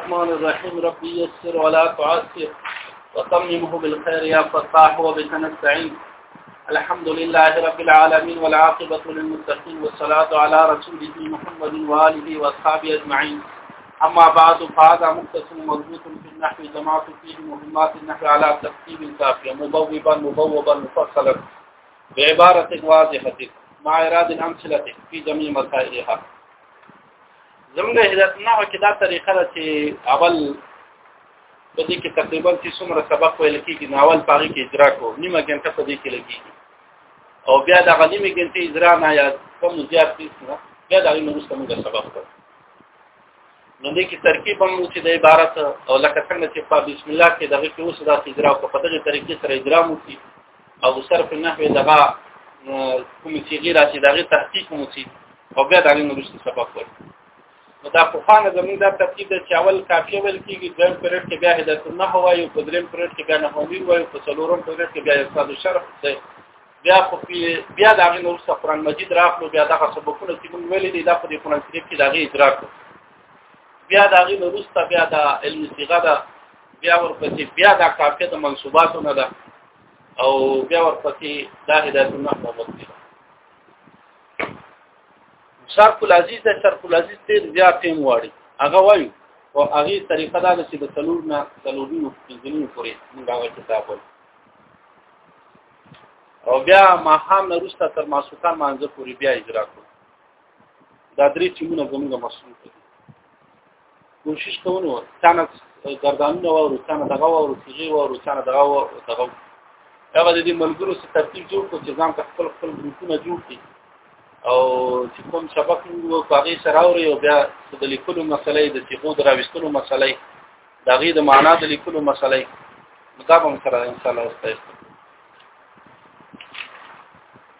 الرحمن الرحيم ربي يسر ولا تعسر وتممه بالخير يا فتاح وبك الحمد لله رب العالمين والعاقبة للمتقين والصلاة على رسوله محمد وآله وأصحابه أجمعين أما بعد فهذا مقتسم مضبوط في النحو جمعت فيه مهمات النحو على ترتيب كافية مبوبا مبوبا مفصلا بعبارة واضحة مع إرادة أمثلة في جميع مسائلها زموږ هدایت نه هو کې دا طریقه ده چې اول په دې کې تقریبا چې څومره سبق ویل کېږي نو اول پاره کې اجرا کو نیمه ګنټه په دې کې لګي او بیا د غنیمه ګنټه اجرا نه یا کوم زیات پیس نه بیا د غنیمه وروسته موږ سبق کو نو دې کې ترکیب هم چې د عبارت او لکه څنګه چې په بسم الله کې دغه کې اوس د اجرا کو په دغه طریقې سره اجرا مو کی او صرف النحو دغه کوم چې غیر راشي دغه تحقیق مو چې او بیا دغه نورست سبق وایي نو دا په خانه زموږ دا ترتیب چې اول کافیه ویل کیږي د پرېټ کې بیا هدایت نه هوایي په دریم پرېټ کې بیا نه هوایي وایي په څلورم پرېټ کې بیا استاد شرف دی بیا خو بیا دا غي نور څه قران مجید راخلو بیا دا سبقونه چې موږ ویلې دي دا په دې قران شریف کې دا غي اجرا کړو بیا دا غي نور څه بیا دا علم صيغه دا بیا ورپسې بیا دا کافیه د منصوباتو نه ده او بیا ورپسې دا هدایت نه محبت دي شرق العزیز د شرق العزیز ډیر زیات هم واړي هغه وایي او هغه طریقه دا چې د تلور نه تلورونو پنځونو پورې موږ هغه کتاب وایو او بیا ما هم نه روسته تر ماسوکان مانځه پورې بیا اجرا کړو دا درې ټیمونه زموږ مسؤلیت دي کوشش کوونو څنګه ګردانونه وورو څنګه دغه وورو سیږي وورو څنګه دغه وورو دغه هغه د دې ملګرو سره ترتیب جوړ کړو چې ځان ته خپل خپل ګروپونه جوړ کړي او چې کوم سبق وو هغه سره اوري او بیا د لیکلو مسلې د تیغو دراوستلو مسلې د غي د معنا د لیکلو مسلې مطابق سره ان شاء الله استاد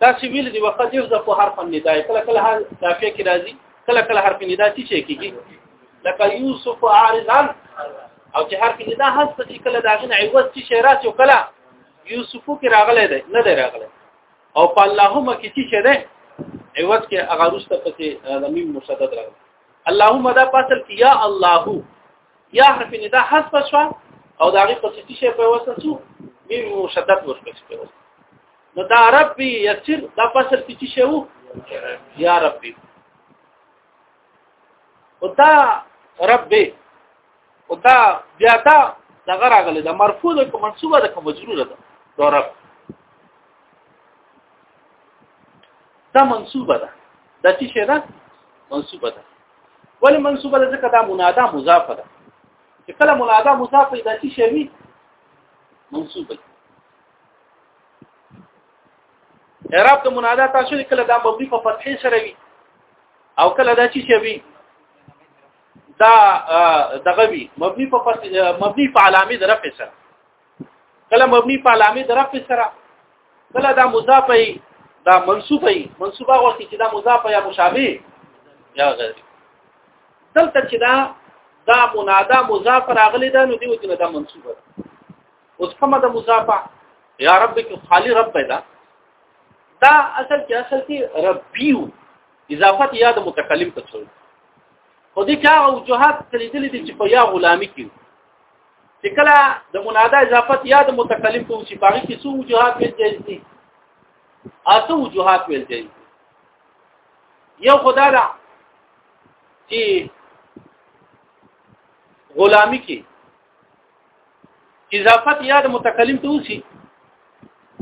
تاسو ویل دی وقد يحذف حرف النداء کله کله هر دافیه کې راځي کله کله حرف ندا چې شي کیږي لکه یوسف عارضان او چې حرف ندا هڅ چې کله داغه عوض چې شي راځي او کله یوسف کې راغلی دی نه دی راغلی او په اللهم کې چې شي دی عوض کې هغه روسته پسې زمين مشدد راغلی اللهم دا پاتل کې یا الله یا حرف ندا هڅ شو او داغه پسې چې شي په وسه شو مين مشدد ورکړي نو دا ربي يسر دا فصل کې څه شو یا ربي او دا ربي او دا بیا دا دغه راغلی دا مرفوع ده کوم منصوبه ده کوم مجرور ده دا رب دا منصوبه ده دا څه شي ده منصوبه ده ولې منصوبه ده ځکه دا منادا مضافه ده چې کله منادا مضافه ده څه شي منصوبه ده اعراب د منادا تاسو کله دا مبني په فتحې سره وي او کله دا چې شوی دا دغه وي مبني په مبني په علامه د رفع سره کله مبني په علامه د رفع سره کله دا مضاف وي دا منصوب وي منصوب هغه وخت چې دا مضاف یا مشابه یا غیر دلته چې دا دا منادا مضاف راغلی دا نو دیو چې دا منصوب ده اوس کومه د مضافه یا رب کې خالی رب پیدا دا اصل کې اصل کې ربیو اضافت یا د متکلم ته شوی خو دې کار او جهات تلیدل دي چې په یا غلامی کې چې کله د منادا اضافت یا د متکلم ته چې باغی کې څو جهات ویل جایز دي اته جهات ویل جایز دي یو خدا دا چې غلامی کې اضافت یا د متکلم ته وسی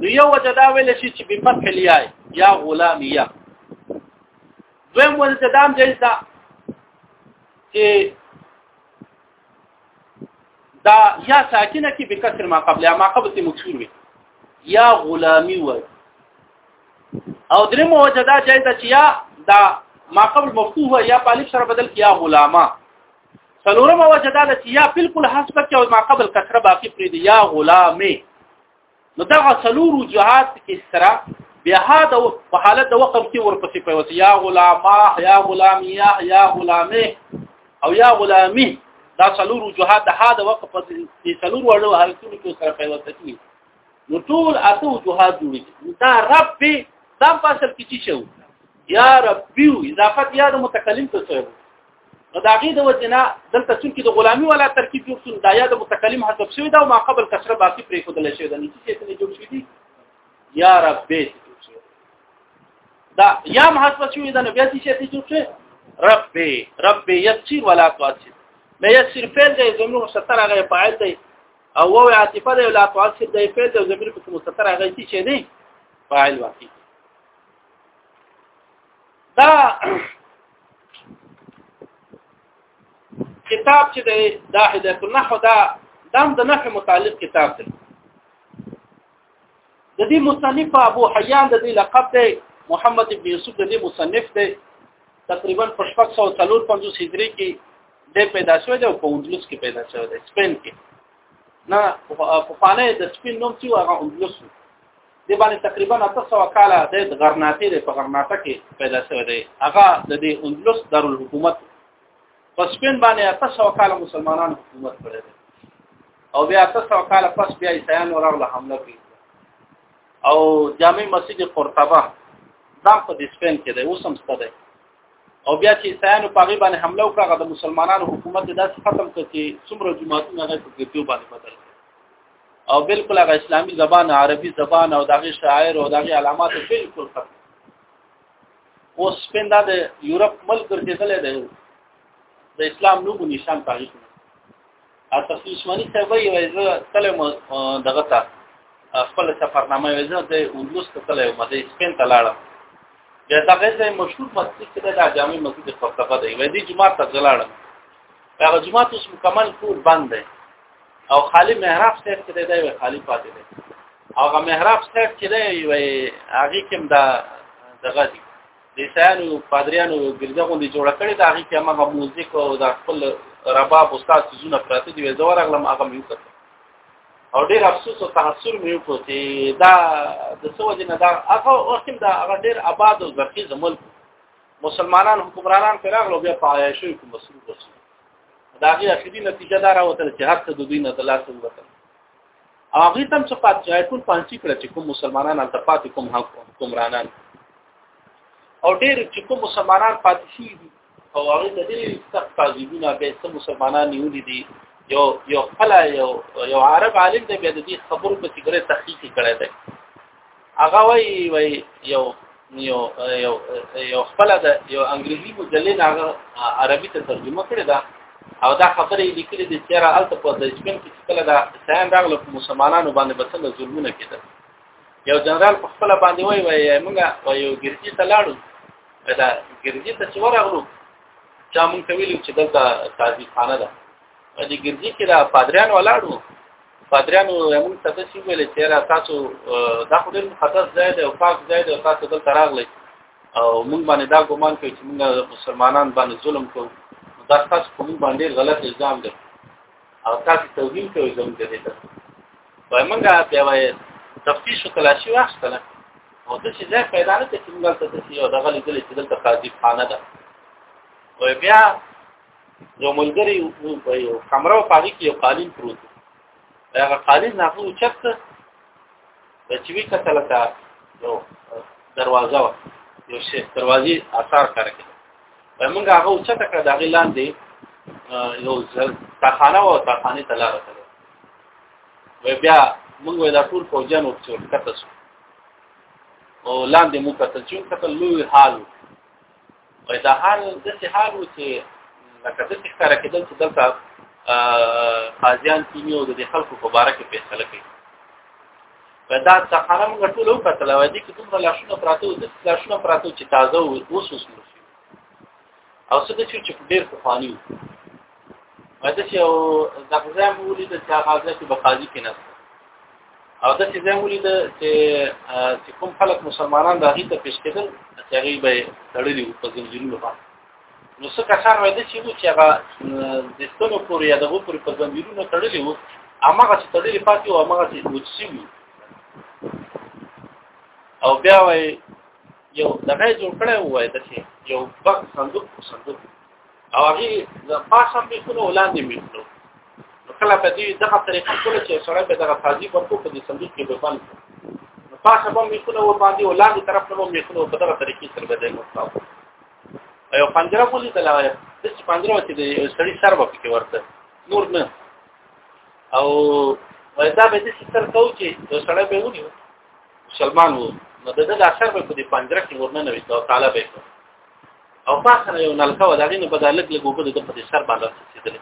نو یو وجه دا ویل شي چې په فتح الیا یا غلام یا دویم وجه چې دام جایز دا چې دا یا ساکنه کې بکثر ما قبل یا ما قبل ته مکسور وي یا غلامی وای او درې مو وجه دا جایز چې یا دا ما قبل مفتوح یا پالف سره بدل کیا غلامه څلورم وجه دا ده چې یا بالکل حسب کې او ما قبل کثره باقی پرې دی یا غلامه نو دا څلور وجهات کې سره بیا هدا په حالت د وقف کې ورپسې پیوس یا غلامه یا غلامیا یا غلامه او یا غلامه دا څلور وجهات د هدا وقف کې څلور وړو حالتونو کې سره پیوس کیږي نو ټول اته وجوهات جوړي دا رب په دام پاسل کې چی شو یا ربي اضافت یا د متکلم ته شو نو دا غي د وجنا دلته څنګه د غلامی ولا ترکیب جوړ شون دا یا د متکلم حذف شوی دا او ما قبل کسره باقی پرې خو دل شوی دا نشي چې څنګه جوړ شوی دی یا رب بیت دا یا حذف شوی دا نو بیا چې څه جوړ شوی ربي ربي يسير ولا تعسر ما يسير فعل دی زمير مستتر هغه فاعل دی او واو عاطفه دی ولا تعسر دی فعل دی زمير په مستتر هغه څه چي دی فاعل واقع دا کتاب چې د داحده النحو دا دام د نحو متعلق کتاب دی د دې مصنف ابو حیان د دې لقب دی محمد ابن یوسف د دې مصنف دی تقریبا په 653 هجری کې د پیدا شوی دی او په اندلس کې پیدا شوی دی سپین کې نه په فانه د سپین نوم چې هغه اندلس د باندې تقریبا 900 کال د غرناطه په غرناطه کې پیدا شوی دی هغه د دې اندلس دارالحکومت پس پین باندې 900 کال مسلمانان حکومت کړی دی او بیا 900 کال پس بیا عیسایان ورغله حمله کوي او جامع مسجد قرطبه دا په دې سپین کې دی اوس هم ستاسو دی او بیا چې عیسایانو په غیبه باندې حمله وکړه د مسلمانانو حکومت داسې ختم کړ چې څومره جماعتونه هغه په کې باندې بدل او بالکل هغه اسلامي زبان عربي زبان او دغه شاعر او دغه علامات بالکل ختم اوس پنده د یورپ ملک ګرځیدل دی د اسلام نوم نشان پاږي ا تفصیل شمنی ته وی وای زه تلم دغه ته خپل سفرنامه وای زه د اندلس ته تلم د اسپین ته لاړم بیا دغه ځای مشهور مسجد کې د جامع مسجد په خطبه دی وای دی جمعه ته ځلاړم هغه جمعه اوس مکمل کور بند دی او خالی محراب سیټ کې دی وي خالی پاتې دی او هغه محراب سیټ کې دی وي هغه کوم دا دغه دی د سیانو پادریانو ګرځه غوندي جوړ کړي دا هغه کې هغه موزیک او د خپل رباب استاد زونه پراته دی زه ورغلم هغه مې وکړ او ډیر افسوس او تحسر مې وکړ چې دا د څو جن دا هغه وخت دا هغه ډیر آباد او زرخیز ملک مسلمانان حکمرانان پیراغلو بیا پایښوي کوم مسلمان دا غي اخیری نتیجه دا راوته چې هر څه د دوی نه د لاس وروته هغه تم څه پات ځای ټول پانسی کړ چې کوم مسلمانان ان تفات کوم حق کوم رانان او ډېر چې کوم مسلمانان پاتې شي او هغه د دې سخت تعذيبونه به څه مسلمانان نیولې دي یو یو خلا یو یو عرب عالم دی بیا د دې خبرو په څیر تحقیق کړی دی هغه وای وای یو یو یو یو خپل د یو انګریزي مجلې هغه عربي ته ترجمه کړې ده او دا خبرې لیکلې دي چې را الته په دایسپن کې خپل دا سیان راغله په مسلمانانو باندې بسل ظلمونه کېدل یو جنرال په خپل باندې وای وای موږ وای یو ګرځي ته لاړو دا ګرځي ته چې ورغلو چا مونږ ته ویلو چې دلته تازي خانه ده په دې ګرځي کې دا پادریان ولاړو پادریانو موږ ته څه شي ویل چې را تاسو دا خو ډېر مقدس ځای دی او پاک ځای دی او تاسو دلته راغلی او موږ باندې دا ګومان کوي چې موږ مسلمانان باندې ظلم کوو دا تاسو کوم باندې غلط الزام دی او تاسو توهین کوي زموږ د دې ته وای موږ بیا وای تفتیش کلاشي واخستله او د څه ځای پیدا نه چې موږ ته څه یو دغه لیدل چې دلته قاضي خانه ده وای بیا یو ملګری یو کمره او پاګه کې یو قالین پروت هغه قالین نه خو چت د چوي کتل تا یو دروازه و یو شی دروازې اثر کار کوي موږ هغه چت کړه د غلان دی یو ځل تخانه او تخانه تلار کړو و بیا موږ ولا ټول فوجان او څور کته شو او لاندې موږ کتل چې کتل لوی حال وای دا حال د څه حال و چې لکه د ښکار کېدل چې دلته قاضیان کینی او د خلکو په باره کې فیصله کوي په دا څخه موږ ټول او کتل و دي چې کوم لاشونه پراته و د لاشونه پراته چې تازه و اوس اوس او څه چې ډېر خواني پدې چې او دغه ځای مو ولید چې هغه ځای چې په قاضي کې نه او دا چې ځای ولید چې چې کوم خلک مسلمانان دغه ته پیش کېدل چې هغه به تړلي وو په زنجیرونو باندې نو څه کسان وایي چې وو چې هغه د ستونو پورې یا دغه پورې په زنجیرونو تړلي وو هغه چې تړلي پاتې وو هغه چې وڅی وو او بیا وایي یو دغه جوړ کړی وای د یو بک صندوق صندوق او هغه د پاسه په خونو ولاندې میکلو کله په دې دغه طریقه کوله چې سره به دغه فازي ورکو په دې صندوق کې به باندې پاسه به میکلو و باندې ولاندې طرف ته میکلو په دغه طریقې سره به دې مستاو یو پنجره ولې دلای د چې پنجره چې د سړی سر به پکې ورته نور نه او دا به دې ستر کو چې سړی به ونیو مسلمان وو نو دغه اثر به په دې پنجره کې ورننه وي او تعالی به او پاسه یو نلکه و دغې نه په دالک لګ وبد د په سر باندې رسیدل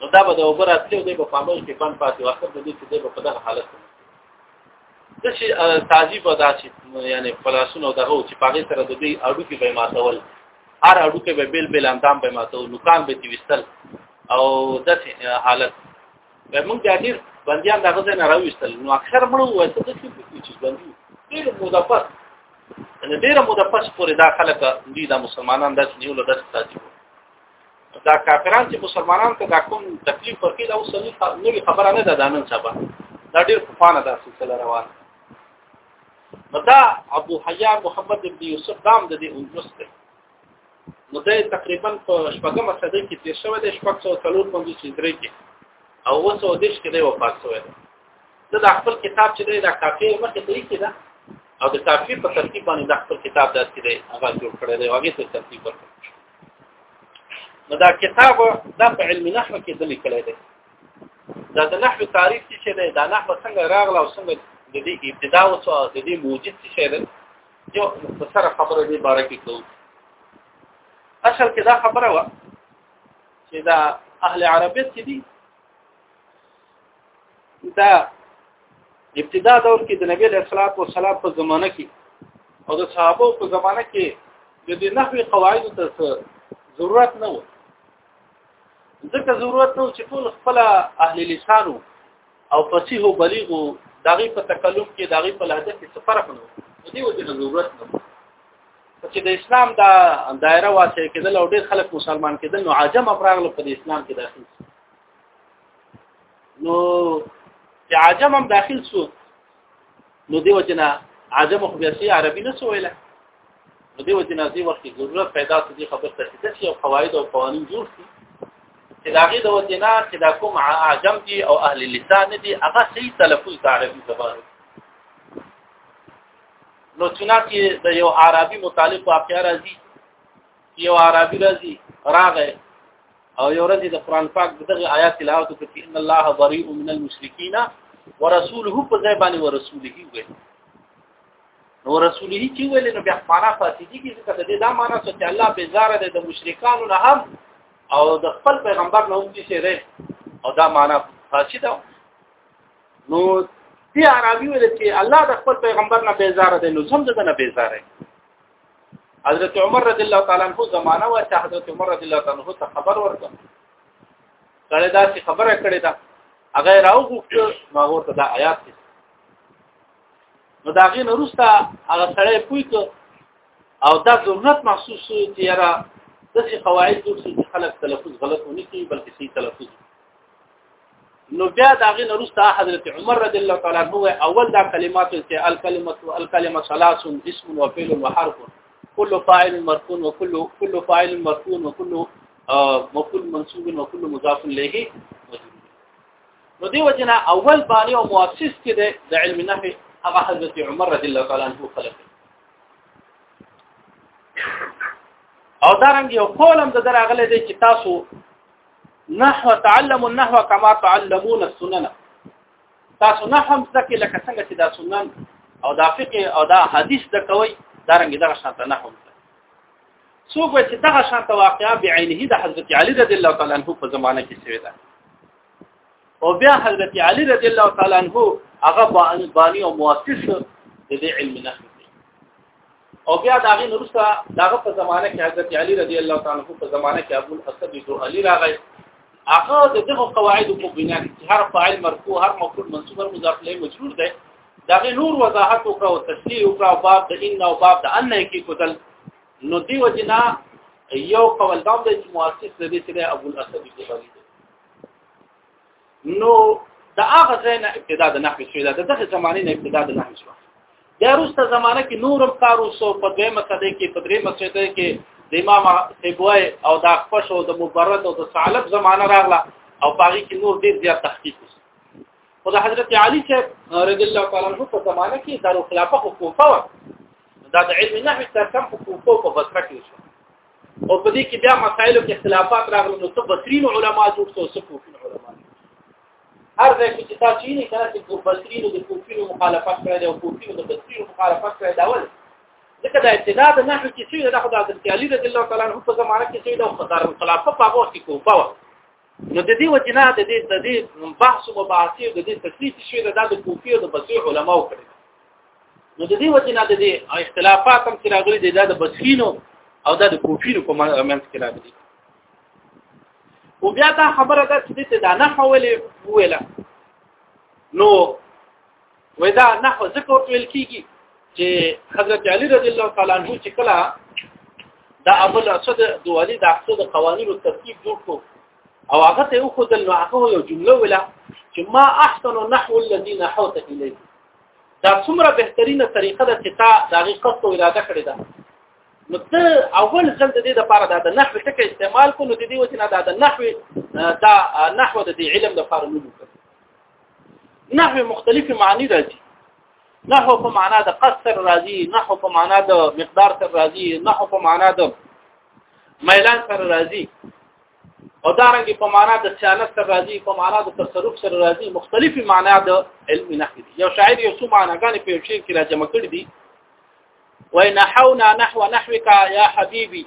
نو دا به د اوبر اتلو دی په پامل کې پان پاتې وخت د دې چې دی په دغه حالت د شي تعذيب ادا شي یعنی فلاسونه دغه چې پاګې سره د دې اډو کې به ماتول هر اډو کې به بل بل اندام به ماتول نو کان به تیوستل او د حالت به موږ د ډیر بنديان دغه ځای نه راويستل نو اکثر مړو وایي ته څه کوي چې بندي ډیر موده پس ان ډیر موده پس پورې دا خلک دي د مسلمانان د نیولو د تاجو دا کافران چې مسلمانان ته دا کوم تکلیف ورکړي دا اوس نوري خبره نه ده د نن سبا دا ډیر خوانه ده سلسله روانه دا ابو حیان محمد ابن یوسف دام د دې اونجس دی نو دا تقریبا په شپږمه صدۍ کې تیر شوی دی شپږ سوه څلور پنځوس هجرۍ کې او اووه سوه دېرش کې دی وفات شوی دی ده دا خپل کتاب چې دی دا کافي مخکې ته ایښې ده او د کافي په ترتیب باندې دا خپل کتاب داسې دی هغه جوړ کړی دی او هغې ته ترتیب ورکړی نو دا کتاب دا په علم نحو کې دلی کړی دی دا د نحو تعریف چې دی دا نحو څنګه راغله او څنګه د دې ابتدا وسو د دې موجود څه دی یو مختصره خبره دې باره کې کوو اصل کې دا خبره و چې دا اهل عربیت چې دي دا ابتدا دور کې د نبی له صلوات و سلام په زمانه کې او د صحابه په زمانه کې د دې نحوي قواعد ته ضرورت نه و ځکه ضرورت نه و چې ټول خپل اهل لسانو او فصیح او بلیغ داغي په تکلم کې داغي په لهجه کې څه فرق نه و دې وجه ضرورت نه چې د اسلام دا دایره واسه کېدل او ډېر خلک مسلمان کېدل نو عجم افراغله په اسلام کې داخل نو چې عجم هم داخل شو نو دیو جنا عجم خو بیا سي عربي نه سویل نو دیو جنا دی وخت ضرورت پیدا ته دي خبر ته چې څه قواعد او قوانين جوړ شي چې دا غي د وجنا چې دا کوم عجم دي او اهل لسان دي هغه سي تلفظ د عربي زبان نو چنانچه د یو عربي مطالب واقعا راځي یو عربي راځي راغی او یو ورځ د قران پاک دغه آیات تلاوت وکړ چې ان الله بری من المشرکین ورسوله په ځای باندې ورسوله وي نو رسوله چې ویل نو بیا معنا فاسدی کې څه ده دا معنا چې الله به زار ده د مشرکانو نه هم او د خپل پیغمبر نه هم چې ده او دا معنا فاسد ده نو دی عربي ویل چې الله د خپل پیغمبر نه بیزار ده نو زم ده نه بیزار ده حضرت عمر رضی الله تعالی عنہ زمانہ وا چې حضرت عمر رضی الله تعالی عنہ ته خبر ورکړ کله دا چې خبره کړې ده هغه راو غوښته ما ورته دا آیات دي نو دا غي نورستا هغه سره پوي ته او دا ضرورت محسوس شو چې یاره دغه قواعد جوړ شي چې خلک تلفظ غلط ونی کوي بلکې صحیح تلفظ نو بیا دا غي نرسته حضرت عمر رضی الله تعالی عنہ اول دا کلمات چې الکلمه الکلمه ثلاث اسم وفعل وحرف كل فاعل مرفوع وكل كل فاعل مرفوع وكل مفعول منصوب وكل مضاف الیه نو دی وجنا اول باندې او مؤسس کې د علم نحو هغه حضرت عمر رضی الله تعالی عنہ خلق او دا رنګ یو قولم د دراغله دی چې تاسو نحو تعلموا النحو كما تعلمون السنن تاسو نه هم ځکه لکه څنګه چې دا سنن او دا فقه او دا حدیث د کوي دا رنګ دغه شانت نه هم څوک چې دغه شانت واقعا بعینه د حضرت علی رضی الله تعالی عنہ په زمانه کې شوی دا او بیا حضرت علی رضی الله تعالی عنہ هغه باندې او مؤسس د علم نحو او بیا دا غي نورسته داغه په زمانه کې حضرت علي رضی الله تعالی عنہ په زمانه کې ابو الحسن بن علي راغی هغه د دغه قواعد په بنا کې هر فاعل مرفوع هر مفعول منصوب هر مضاف الیه مجرور دی داغه نور وضاحت وکړه او تشریح وکړه او باب د ان او باب د ان کې کوتل نو دی وجنا یو قول دا د مؤسس د دې سره ابو الحسن بن علي نو دا هغه ځای نه ابتدا د نحوی شوی دا دغه زمانه نه ابتدا د نحوی شوی دا روسته زمانه کې نورم کار وسو په دویمه صدې کې په دریمه صدې کې د امام سیبوی او د اخفش او د مبرد او د ثعلب زمانه راغله او پاغي کې نور ډیر زیات تحقیق وسو خو د حضرت علی چې رضی الله تعالی عنہ په زمانه کې د خلافت حکومت دا د علم نحوی تر کم حکومت په بصره کې شو او په دې کې بیا مسایلو کې اختلافات راغلي نو څه بصرین علما جوړ څو څه کوفین علما هر ځای کې چې تاسو یې نه کړئ چې بصرین د کوفین مخالفت کړی او کوفین د بصرین مخالفت کړی دا ول ځکه دا ابتدا د نحو کې چې دا خدای د تعالی رضی الله تعالی عنہ په زمانه کې چې دا خدای خلافه په هغه کې کوفه نو د دې وجنه د دې د دې بحث او مباحثه د دې تکلیف شوی د د کوفی او د بصری علماو کړی نو د دې وجنه د دې اختلافات هم چې راغلي دي د بصرینو او د کوفینو په منځ کې راغلي او بیا دا خبره ده چې ته دا نه حواله ویله نو ودا نحو ذکر ویل کیږي چې حضرت علی رضی الله تعالی عنہ چې کله دا ابو الاسد دوالي د احسد قوانين او ترتیب جوړ کو او هغه ته خو د نحو یو جمله ولا چې ما احسن نحو الذي نحوت اليه دا څومره بهترینه طریقه ده چې تا د حقیقت او اراده کړې ده نو ته اول ځل د دې لپاره دا د نحو ټکی استعمال کو نو د دې وجه نه دا د نحو دا نحو د علم لپاره نه نحو مختلف معنی راځي نحو په معنا د قصر راځي نحو په معنا د مقدار سره راځي نحو په معنا د میلان سره راځي او دا رنګ په معنا د سیانت سره راځي په معنا د تصرف سره راځي مختلفي معنا د علم نحو دي یو شاعر یو څو معناګانې په یو شعر کې راځم کړې دي وای نحونا نحو نحوك يا حبيبي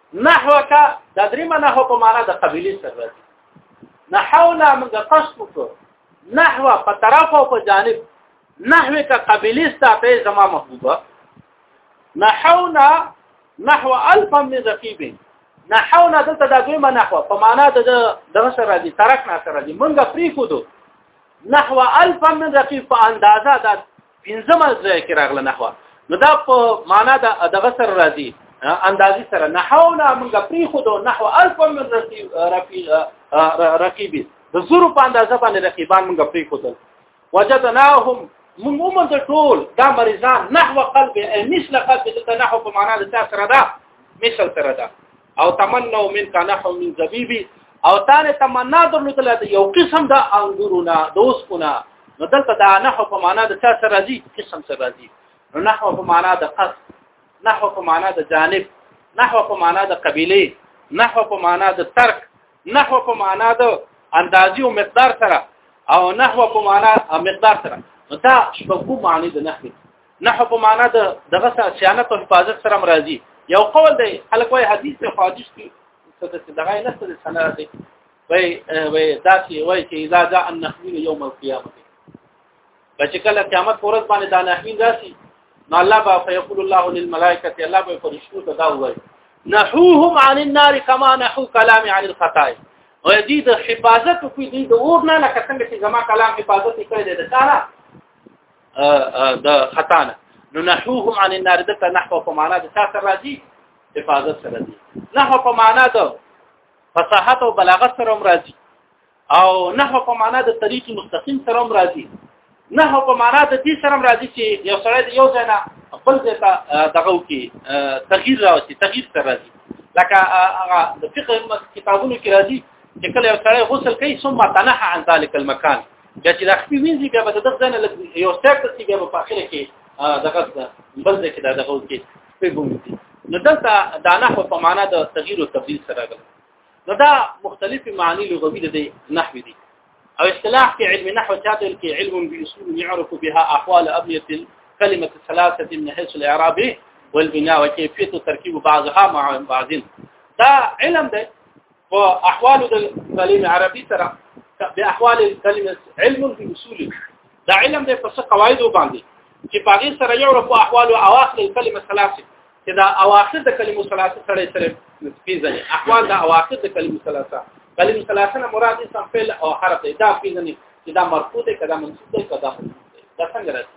نحو کا د دریمه نحو په معنا د قبيله سره راځي نحونا موږ قصد وکړو نحو په طرف او په جانب نحو کا قبيله ستاسو زما محبوبه نحونا نحو الف من رقيب نحونا دلته د دوی نحو په معنا د دغه سره راځي ترک نه سره راځي موږ پری کو دو نحو الف من رقيب په اندازه د پنځمه ځای کې راغله نحوه نو دا په معنا د دغه سر راځي اندازي سره نحو نه موږ پری خو د نحو الف من رقیب رقیب د زورو په اندازه باندې رقیبان موږ پری خو دل وجدناهم موږ موږ د ټول دا مریضان نحو قلب مثل قلب د نحو په معنا د تاسو سره دا مثل سره دا او تمنو من کنه من زبیبی او تانه تمنا درلودل د یو قسم د انګورونه د اوسپونه نو دلته دا نحو په معنا د چا سره راځي قسم سره راځي نو نحو په معنا د قص نحو په معنا د جانب نحو په معنا د قبيله نحو په معنا د ترک نحو په معنا د اندازي او مقدار سره او نحو په معنا مقدار سره نو دا شپږو معنی د نحو نحو په معنا د دغه سره صيانت او حفاظت سره مرضی یو قول دی خلک وایي حدیث ته حدیث کې څه د دغه نه څه د سنه دی وای وای دا چې وای چې اذا جاء النخيل يوم القيامه بچ کله قیامت پرځ باندې دا نحوین راشي نو الله با فیقول الله للملائکه الله به فرشتو ته دا وایي نحوهم عن النار كما نحو كلام عن الخطايا او دې د حفاظت کوي دې د اور نه لکه څنګه چې زما کلام حفاظت کوي د سارا د خطانه نو نحوهم عن النار دته نحو په معنا د تاسو راځي حفاظت سره دي نحو په معنا د فصاحت او بلاغت سره هم راځي او نحو په معنا د طریق مستقیم سره هم راځي نحو په معنا د دې سره هم راځي چې یو سره د یو ځای نه خپل ځای ته دغه وکي تغییر راوستي تغییر سره راځي لکه هغه د فقه کتابونو کې راځي چې کله یو سره غسل کوي ثم تنحى عن ذلك المكان بیا چې دا خپې وینځي بیا به د دغه ځنه یو سټاک ته بیا په اخر کې دغه بل ځکه دا دغه کې په ګومتي نو دلته دا نحو په معنا د تغییر او تبديل سره راغلی نو دا مختلفه معنی لغوي د نحو دي او اصطلاح کې علم نحو چاته کې علم باصول يعرف بها احوال ابنيه الكلمه الثلاثه من حيث الاعراب والبناء وكيفيه تركيب بعضها مع بعض دا علم ده په احوال د کلمې عربي سره د احوال کلمې علم په اصول دا علم د پس قواعد باندې چې باغې سره یو رفع احوال او اواخر کلمه ثلاثه چې دا اواخر د کلمو ثلاثه سره سره پیژني احوال د اواخر د کلمو ثلاثه کلمه ثلاثه نه مراد اسم فعل او حرف دا پیژني چې دا مرفوع ده کدا منصوب ده کدا دا څنګه راځي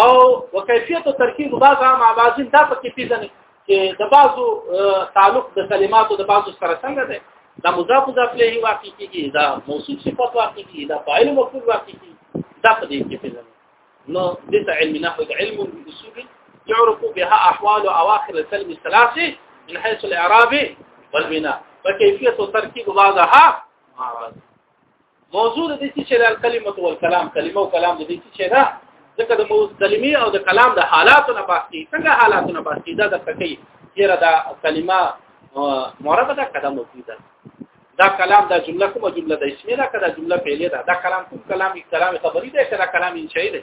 او وکیفیت او ترکیب بعض عام عوازین دا پکې پیژنې چې د بعضو تعلق د کلماتو د بعضو سره څنګه دی دا مضاف مضاف له واقع کیږي دا موصوف صفات واقع کیږي دا فاعل مفعول واقع کیږي دا په دې کې پیژنې نو د علم نحو علم الاصول يعرف بها احوال اواخر الكلم الثلاثه من حيث الاعراب والبناء وكيفيه تركيب بعضها مع بعض موضوع د دې چې د کلمت او کلام کلمه او کلام د دې چې دا ځکه د موضوع کلمې او د کلام د حالاتو نه پاتې څنګه حالاتو نه پاتې دا د تکي چیرې دا کلمه معربه ده کلام مفیده دا کلام دا جمله کومه جمله د اسمه ده کله جمله فعلیه ده دا کلام کوم کلام کلام خبری ده کله کلام انشائی ده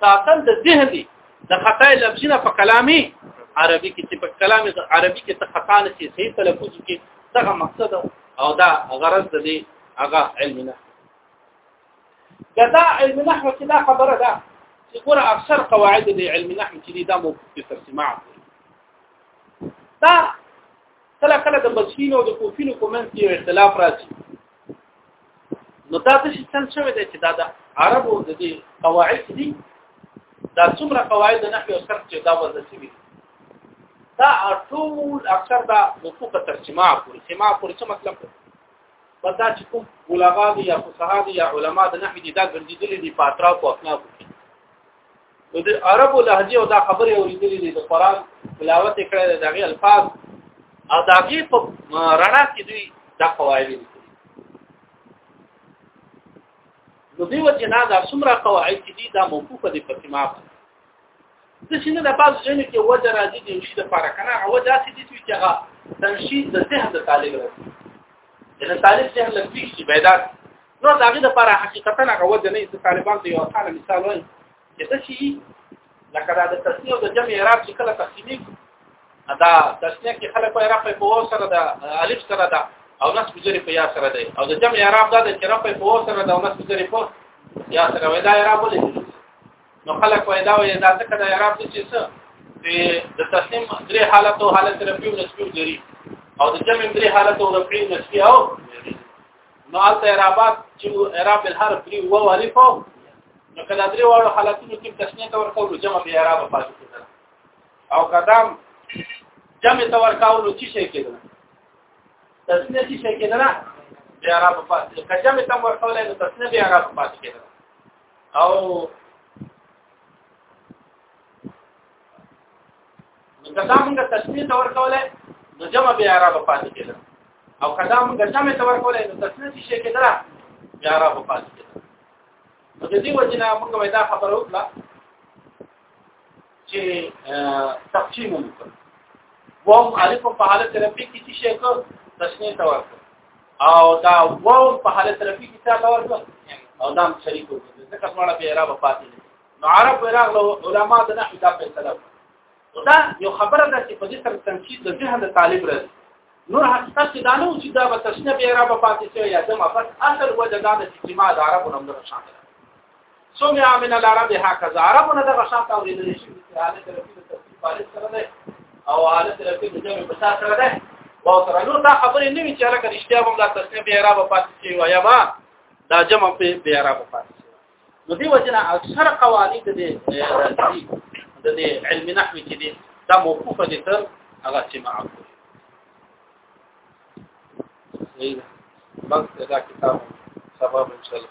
ساتل د ذهن دی د خطا لفظي نه په کلامي عربي کې چې په کلامي عربي کې ته خطا نه شي صحیح تلفظ کې دغه مقصد او دا غرض دی هغه علم نه دا علم نحو چې دا خبره ده چې ګوره اکثر قواعد د علم نحو چې دا مو په ترسمه دا کله کله د بصرین او د کوفین کومنت یو اختلاف راځي نو دا د څنګه شوی دی چې دا د عربو د دې قواعد دي دا څومره قواعد د نحوی او صرف چې دا وځي شوی دا ټول اکثر دا حقوق ترجمه پوری سما پوری څه مطلب دی پدا چې کوم بلغا دي یا فصحا دي یا علما د نحوی دي دا ګرځیدلې دي پاترا په اصناف کې نو د عربو لهجه او دا خبرې اورېدلې دي د قران تلاوت کړه د هغه الفاظ او د هغه په رڼا کې دوی دا قواعد دي نو دی وجه نه دا څومره قواعد دي دا موقوفه دي په سما د شنو د پاز ژوند کې وجه راځي د شي د پاره کنه او دا چې دي چې هغه تنشید د ذهن د طالب راځي د طالب ذهن لږ پیښ شي پیدا نو دا غي د لپاره حقیقتا هغه وجه نه چې طالبان ته یو حاله مثال وایي چې د شي لکه دا د تسنیه او د جمع اعراب چې کله تقسیمي دا تسنیه کې خلک په اعراب په وو سره دا الف سره دا او نس بجری په یا سره دی او د جمع اعراب دا د چر په وو سره دا او نس بجری په یا سره وای دا اعراب ولې نو خلک وای دا وای دا څنګه دا اعراب دي چې څه د تسنیم درې حالت او حالت رفیع او نسبی جری او د جمع درې حالت او رفیع نسبی او نو البته اعرابات چې اعراب الهر درې و او الف نو کله درې واړو حالتونو کې تسنیه تور کول جمع به اعراب پاتې کېدل او قدم جمع تور کول چې شي کېدل تسنیه چې شي کېدل به اعراب پاتې کله جمع تور کول نو تسنیه به اعراب پاتې کېدل او نو کدا موږ تسمیه ته ورکولای نو جمع بیا عرب پاتې کېده او کدا موږ جمع ته ورکولای نو تسمیه شي کېده بیا عرب پاتې کېده نو د دې وجنه موږ وای دا خبره وکړه چې تقسیم وکړ وو الف په حالت رفیع کې چې شي کو تسمیه ته ورکړ او دا وو په حالت رفیع کې څه ورکړ او دا شریکو ځکه څومره بیا عرب پاتې نو عرب راغلو علما د نحو دا فیصله وکړه دا یو خبره ده چې په دې سره تنقید د ذهن د طالب راځي نور حقیقت دا نه و چې دا به تشنه به عرب پاتې شي یا دمه بس اصل وجه دا د اجتماع د عربو نوم د شان ده سمع من العرب هكذا عربو نه د شان ته ورېدل شي چې حالت رفیق د تفصیل فارس سره ده او حالت رفیق د جمع بسا سره ده او تر نور دا خبرې نه وی چې هغه رښتیا هم دا تشنه به عرب پاتې شي یا ما دا جمع په عرب پاتې نو دی وجنه اکثر قوانین د دې د دې علم نحوی کې دي دا موقوفه دي تر هغه چې معقول صحیح بس دا کتاب سبب ان شاء الله